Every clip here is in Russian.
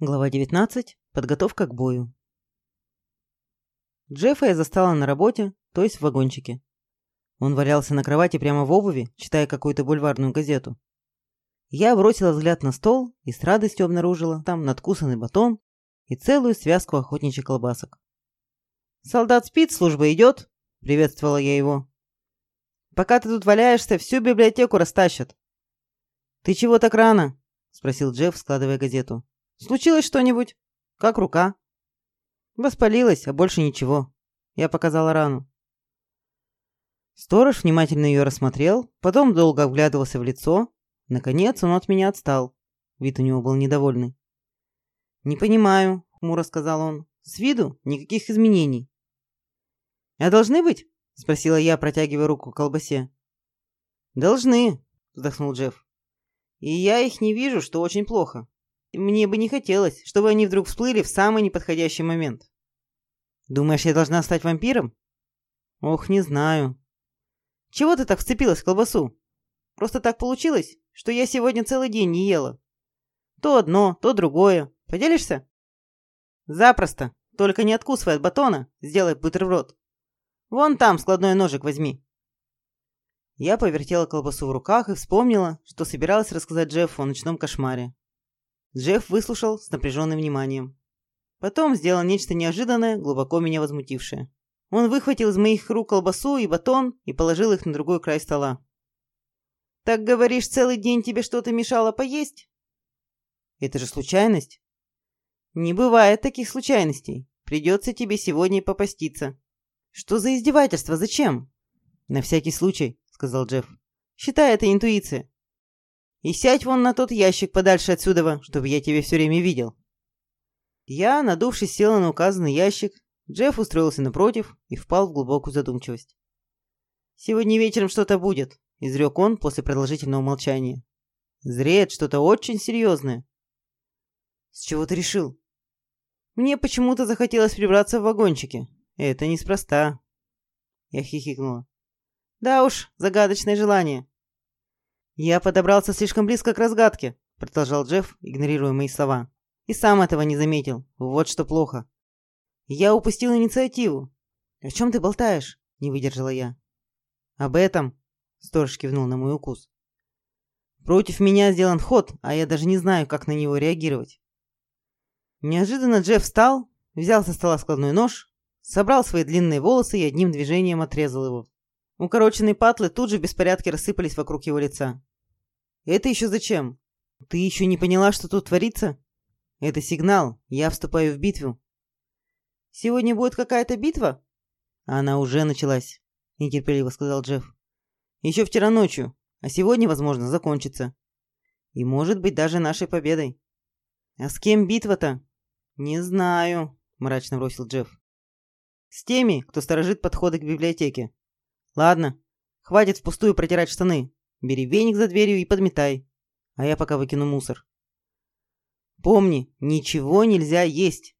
Глава 19. Подготовка к бою. Джеффа я застала на работе, то есть в вагончике. Он валялся на кровати прямо в обуви, читая какую-то бульварную газету. Я бросила взгляд на стол и с радостью обнаружила там надкусанный батон и целую связку охотничьих колбасок. «Солдат спит, служба идет», — приветствовала я его. «Пока ты тут валяешься, всю библиотеку растащат». «Ты чего так рано?» — спросил Джефф, складывая газету. Случилось что-нибудь? Как рука? Воспалилась, а больше ничего. Я показала рану. Сторож внимательно ее рассмотрел, потом долго вглядывался в лицо. Наконец он от меня отстал. Вид у него был недовольный. «Не понимаю», — хмуро сказал он. «С виду никаких изменений». «А должны быть?» — спросила я, протягивая руку к колбасе. «Должны», — вздохнул Джефф. «И я их не вижу, что очень плохо. Мне бы не хотелось, чтобы они вдруг всплыли в самый неподходящий момент. Думаешь, я должна стать вампиром? Ох, не знаю. Чего ты так вцепилась в колбасу? Просто так получилось, что я сегодня целый день не ела. То одно, то другое. Поделишься? Запросто. Только не откусывай от батона, сделай бутерброд. Вон там складной ножик возьми. Я повертела колбасу в руках и вспомнила, что собиралась рассказать Джеффу о ночном кошмаре. Джефф выслушал с напряженным вниманием. Потом сделал нечто неожиданное, глубоко меня возмутившее. Он выхватил из моих рук колбасу и батон и положил их на другой край стола. «Так говоришь, целый день тебе что-то мешало поесть?» «Это же случайность?» «Не бывает таких случайностей. Придется тебе сегодня попаститься». «Что за издевательство? Зачем?» «На всякий случай», — сказал Джефф. «Считай это интуиция. И сядь вон на тот ящик подальше отсюда, чтобы я тебя все время видел». Я, надувшись, села на указанный ящик. Джефф устроился напротив и впал в глубокую задумчивость. «Сегодня вечером что-то будет», — изрек он после продолжительного молчания. «Зреет что-то очень серьезное». «С чего ты решил?» «Мне почему-то захотелось прибраться в вагончике. Это неспроста». Я хихикнула. «Да уж, загадочное желание. «Я подобрался слишком близко к разгадке», — продолжал Джефф, игнорируя мои слова. «И сам этого не заметил. Вот что плохо. Я упустил инициативу». «О чем ты болтаешь?» — не выдержала я. «Об этом», — сторож кивнул на мой укус. «Против меня сделан ход, а я даже не знаю, как на него реагировать». Неожиданно Джефф встал, взял со стола складной нож, собрал свои длинные волосы и одним движением отрезал его. Укороченные патлы тут же в беспорядке рассыпались вокруг его лица. Это еще зачем? Ты еще не поняла, что тут творится? Это сигнал. Я вступаю в битву. Сегодня будет какая-то битва? Она уже началась, нетерпеливо сказал Джефф. Еще вчера ночью, а сегодня, возможно, закончится. И может быть даже нашей победой. А с кем битва-то? Не знаю, мрачно бросил Джефф. С теми, кто сторожит подходы к библиотеке. Ладно, хватит впустую протирать штаны. Бери веник за дверью и подметай. А я пока выкину мусор. Помни, ничего нельзя есть.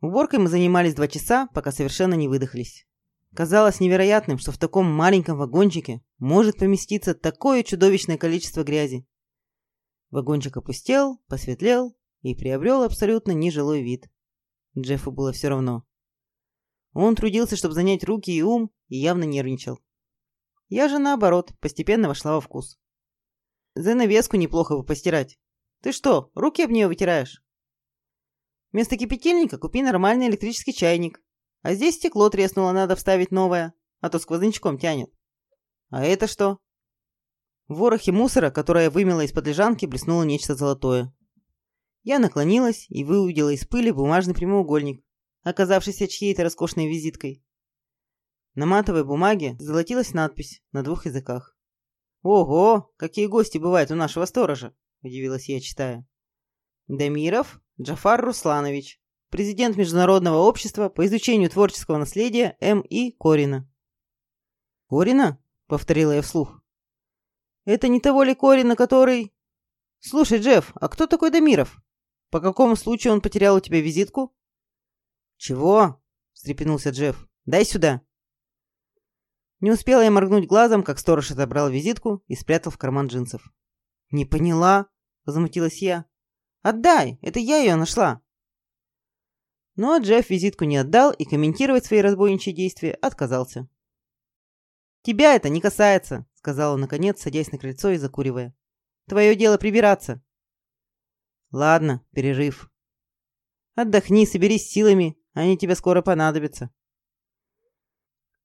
Уборкой мы занимались два часа, пока совершенно не выдохлись. Казалось невероятным, что в таком маленьком вагончике может поместиться такое чудовищное количество грязи. Вагончик опустел, посветлел и приобрел абсолютно нежилой вид. Джеффу было все равно. Он трудился, чтобы занять руки и ум, и явно нервничал. Я же, наоборот, постепенно вошла во вкус. Занавеску неплохо бы постирать. Ты что, руки об нее вытираешь? Вместо кипятильника купи нормальный электрический чайник. А здесь стекло треснуло, надо вставить новое, а то сквознячком тянет. А это что? В ворохе мусора, которое я вымела из-под лежанки, блеснуло нечто золотое. Я наклонилась и выудила из пыли бумажный прямоугольник, оказавшийся чьей-то роскошной визиткой. На матовой бумаге золотилась надпись на двух языках. «Ого, какие гости бывают у нашего сторожа!» – удивилась я, читая. Дамиров Джафар Русланович, президент Международного общества по изучению творческого наследия М.И. Корина. «Корина?» – повторила я вслух. «Это не того ли Корина, который...» «Слушай, Джефф, а кто такой Дамиров? По какому случаю он потерял у тебя визитку?» «Чего?» – встрепенулся Джефф. «Дай сюда». Не успела я моргнуть глазом, как сторож отобрал визитку и спрятал в карман джинсов. «Не поняла?» – возмутилась я. Отдай, это я ее нашла. Но Джефф визитку не отдал и комментировать свои разбойничьи действия отказался. «Тебя это не касается», — сказал он наконец, садясь на крыльцо и закуривая. «Твое дело прибираться». «Ладно, перерыв. Отдохни, соберись силами, они тебе скоро понадобятся».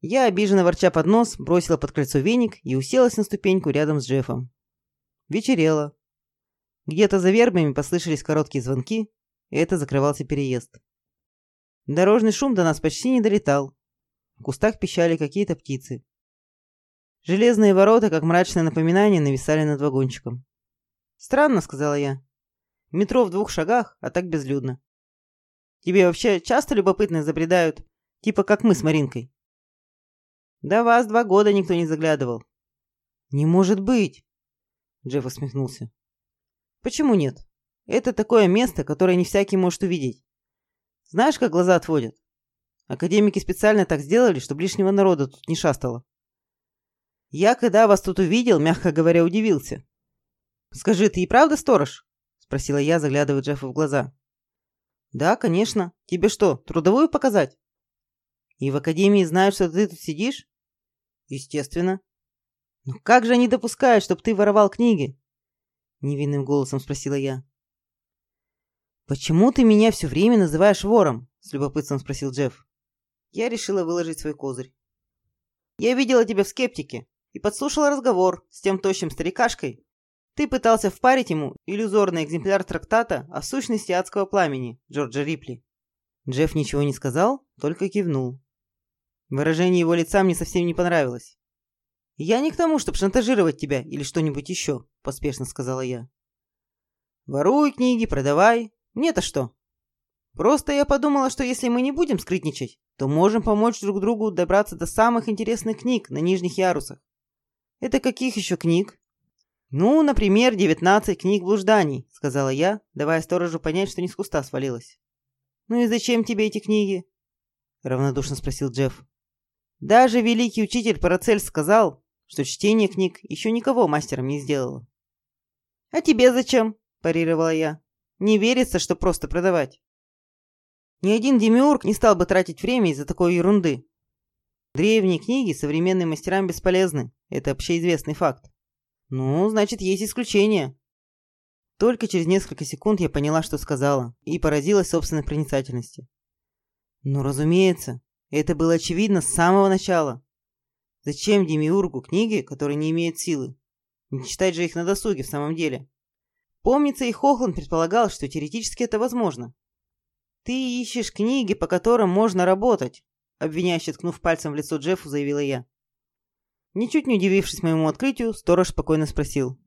Я, обиженно ворча под нос, бросила под кольцо веник и уселась на ступеньку рядом с Джеффом. Вечерело. Где-то за вербами послышались короткие звонки, и это закрывался переезд. Дорожный шум до нас почти не долетал. В кустах пищали какие-то птицы. Железные ворота, как мрачное напоминание, нависали над вагончиком. «Странно», — сказала я. «Метро в двух шагах, а так безлюдно. Тебе вообще часто любопытные забредают, типа как мы с Маринкой?» До вас два года никто не заглядывал. Не может быть. Джефф усмехнулся. Почему нет? Это такое место, которое не всякий может увидеть. Знаешь, как глаза отводят? Академики специально так сделали, чтобы лишнего народа тут не шастало. Я, когда вас тут увидел, мягко говоря, удивился. «Скажи, ты и правда сторож?» — спросила я, заглядывая Джеффу в глаза. «Да, конечно. Тебе что, трудовую показать?» «И в академии знают, что ты тут сидишь?» Естественно. Но как же они допускают, чтобы ты воровал книги? Невинным голосом спросила я. Почему ты меня все время называешь вором? С любопытством спросил Джефф. Я решила выложить свой козырь. Я видела тебя в скептике и подслушала разговор с тем тощим старикашкой. Ты пытался впарить ему иллюзорный экземпляр трактата о сущности адского пламени Джорджа Рипли. Джефф ничего не сказал, только кивнул. Выражение его лица мне совсем не понравилось. «Я не к тому, чтобы шантажировать тебя или что-нибудь еще», – поспешно сказала я. «Воруй книги, продавай. Мне-то что? Просто я подумала, что если мы не будем скрытничать, то можем помочь друг другу добраться до самых интересных книг на нижних ярусах. Это каких еще книг? Ну, например, 19 книг блужданий, сказала я, давая сторожу понять, что не с куста свалилась. Ну и зачем тебе эти книги? равнодушно спросил Джефф. Даже великий учитель Парацель сказал, что чтение книг еще никого мастером не сделало. «А тебе зачем?» – парировала я. «Не верится, что просто продавать». Ни один демиург не стал бы тратить время из-за такой ерунды. Древние книги современным мастерам бесполезны. Это общеизвестный факт. Ну, значит, есть исключения. Только через несколько секунд я поняла, что сказала, и поразилась собственной проницательности. Ну, разумеется, это было очевидно с самого начала. Зачем Демиургу книги, которые не имеют силы? Не читать же их на досуге в самом деле. Помнится, и Хохланд предполагал, что теоретически это возможно. «Ты ищешь книги, по которым можно работать», обвиняюще ткнув пальцем в лицо Джеффу, заявила я. Ничуть не удивившись моему открытию, сторож спокойно спросил.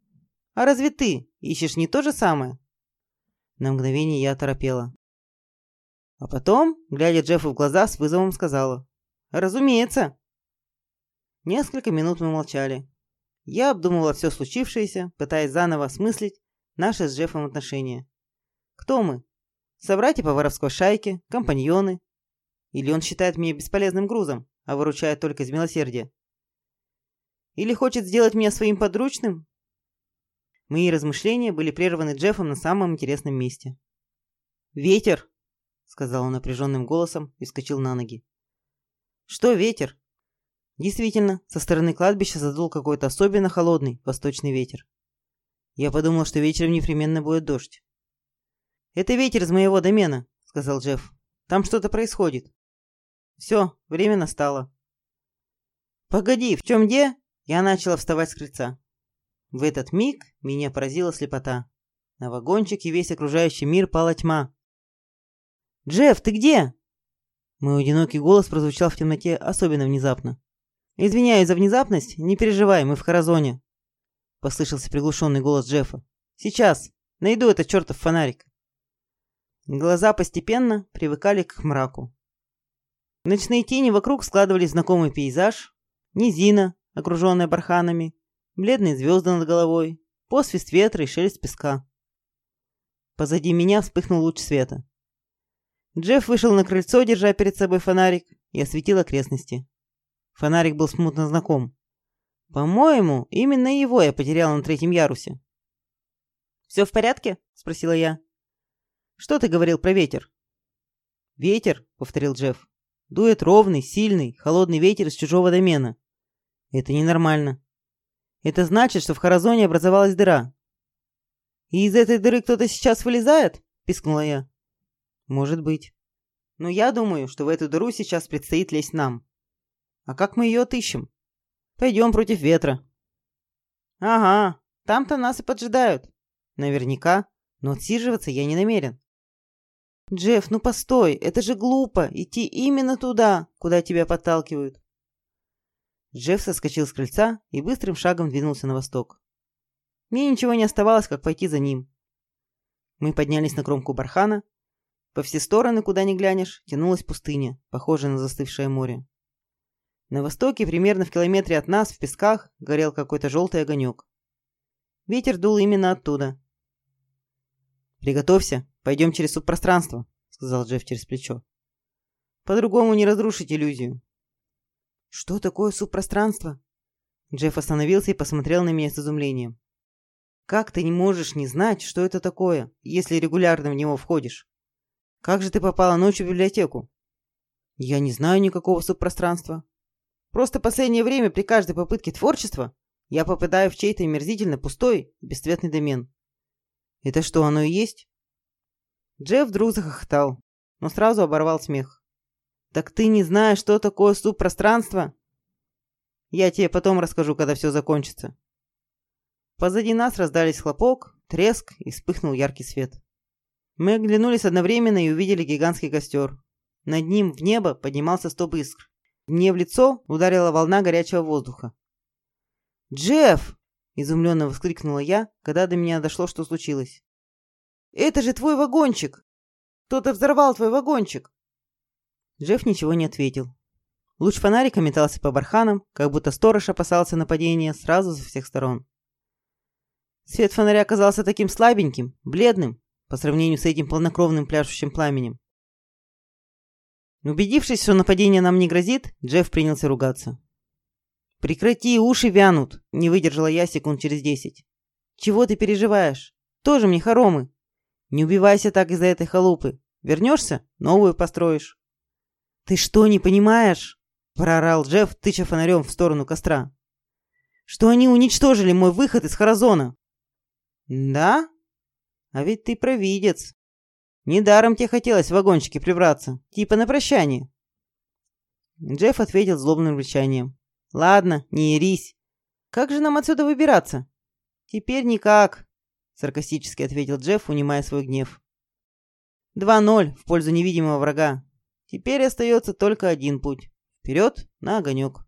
«А разве ты ищешь не то же самое?» На мгновение я оторопела. А потом, глядя Джеффу в глаза, с вызовом сказала. «Разумеется». Несколько минут мы молчали. Я обдумывала все случившееся, пытаясь заново осмыслить наши с Джеффом отношения. Кто мы? Собратья по воровской шайке, компаньоны? Или он считает меня бесполезным грузом, а выручает только из милосердия? Или хочет сделать меня своим подручным? Мои размышления были прерваны Джеффом на самом интересном месте. «Ветер!» Сказал он напряженным голосом и вскочил на ноги. Что ветер? Действительно, со стороны кладбища задул какой-то особенно холодный восточный ветер. Я подумал, что вечером непременно будет дождь. «Это ветер из моего домена», — сказал Джефф. «Там что-то происходит». «Все, время настало». «Погоди, в чем где?» Я начала вставать с крыльца. В этот миг меня поразила слепота. На вагончик и весь окружающий мир пала тьма, «Джефф, ты где?» Мой одинокий голос прозвучал в темноте особенно внезапно. «Извиняюсь за внезапность, не переживай, мы в Харазоне», — послышался приглушенный голос Джеффа. «Сейчас, найду этот чертов фонарик». Глаза постепенно привыкали к мраку. Ночные тени вокруг складывали знакомый пейзаж, низина, окруженная барханами, бледные звезды над головой, посвист ветра и шелест песка. Позади меня вспыхнул луч света. Джефф вышел на крыльцо, держа перед собой фонарик, и осветил окрестности. Фонарик был смутно знаком. По-моему, именно его я потеряла на третьем ярусе. «Все в порядке?» – спросила я. Что ты говорил про ветер?» «Ветер», — повторил Джефф. «Дует ровный, сильный, холодный ветер из чужого домена. Это ненормально. Это значит, что в Харазоне образовалась дыра. И из этой дыры кто-то сейчас вылезает?» — пискнула я. «Может быть. Но я думаю, что в эту дыру сейчас предстоит лезть нам. А как мы ее отыщем? Пойдем против ветра». «Ага, там-то нас и поджидают. Наверняка, но отсиживаться я не намерен. «Джефф, ну постой, это же глупо, идти именно туда, куда тебя подталкивают». Джефф соскочил с крыльца и быстрым шагом двинулся на восток. Мне ничего не оставалось, как пойти за ним. Мы поднялись на кромку бархана. По все стороны, куда ни глянешь, тянулась пустыня, похожая на застывшее море. На востоке, примерно в километре от нас, в песках, горел какой-то желтый огонек. Ветер дул именно оттуда. «Приготовься, пойдем через субпространство», — сказал Джефф через плечо. «По-другому не разрушить иллюзию». «Что такое субпространство?» Джефф остановился и посмотрел на меня с изумлением. «Как ты не можешь не знать, что это такое, если регулярно в него входишь? Как же ты попала ночью в библиотеку?» «Я не знаю никакого субпространства. Просто последнее время при каждой попытке творчества я попадаю в чей-то мерзительно пустой, бесцветный домен. Это что, оно и есть? Джефф вдруг захохотал, но сразу оборвал смех. Так ты не знаешь, что такое субпространство? Я тебе потом расскажу, когда все закончится. Позади нас раздались хлопок, треск и вспыхнул яркий свет. Мы оглянулись одновременно и увидели гигантский костер. Над ним в небо поднимался стоп искр. Мне в лицо ударила волна горячего воздуха. «Джефф!» Изумленно воскликнула я, когда до меня дошло, что случилось. «Это же твой вагончик! Кто-то взорвал твой вагончик!» Джефф ничего не ответил. Луч фонарика метался по барханам, как будто сторож опасался нападения сразу со всех сторон. Свет фонаря оказался таким слабеньким, бледным, по сравнению с этим полнокровным пляшущим пламенем. Убедившись, что нападение нам не грозит, Джефф принялся ругаться. «Прекрати, уши вянут!» – не выдержала я секунд через десять. «Чего ты переживаешь? Тоже мне хоромы. Не убивайся так из-за этой халупы. Вернешься – новую построишь». «Ты что, не понимаешь?» – проорал Джефф, тыча фонарем в сторону костра. «Что они уничтожили мой выход из Харазона». «Да? А ведь ты провидец. Недаром тебе хотелось в вагончике прибраться, типа на прощание». Джефф ответил злобным рычанием. Ладно, не ерись. Как же нам отсюда выбираться? Теперь никак, саркастически ответил Джефф, унимая свой гнев. Два ноль в пользу невидимого врага. Теперь остается только один путь. Вперед на огонек.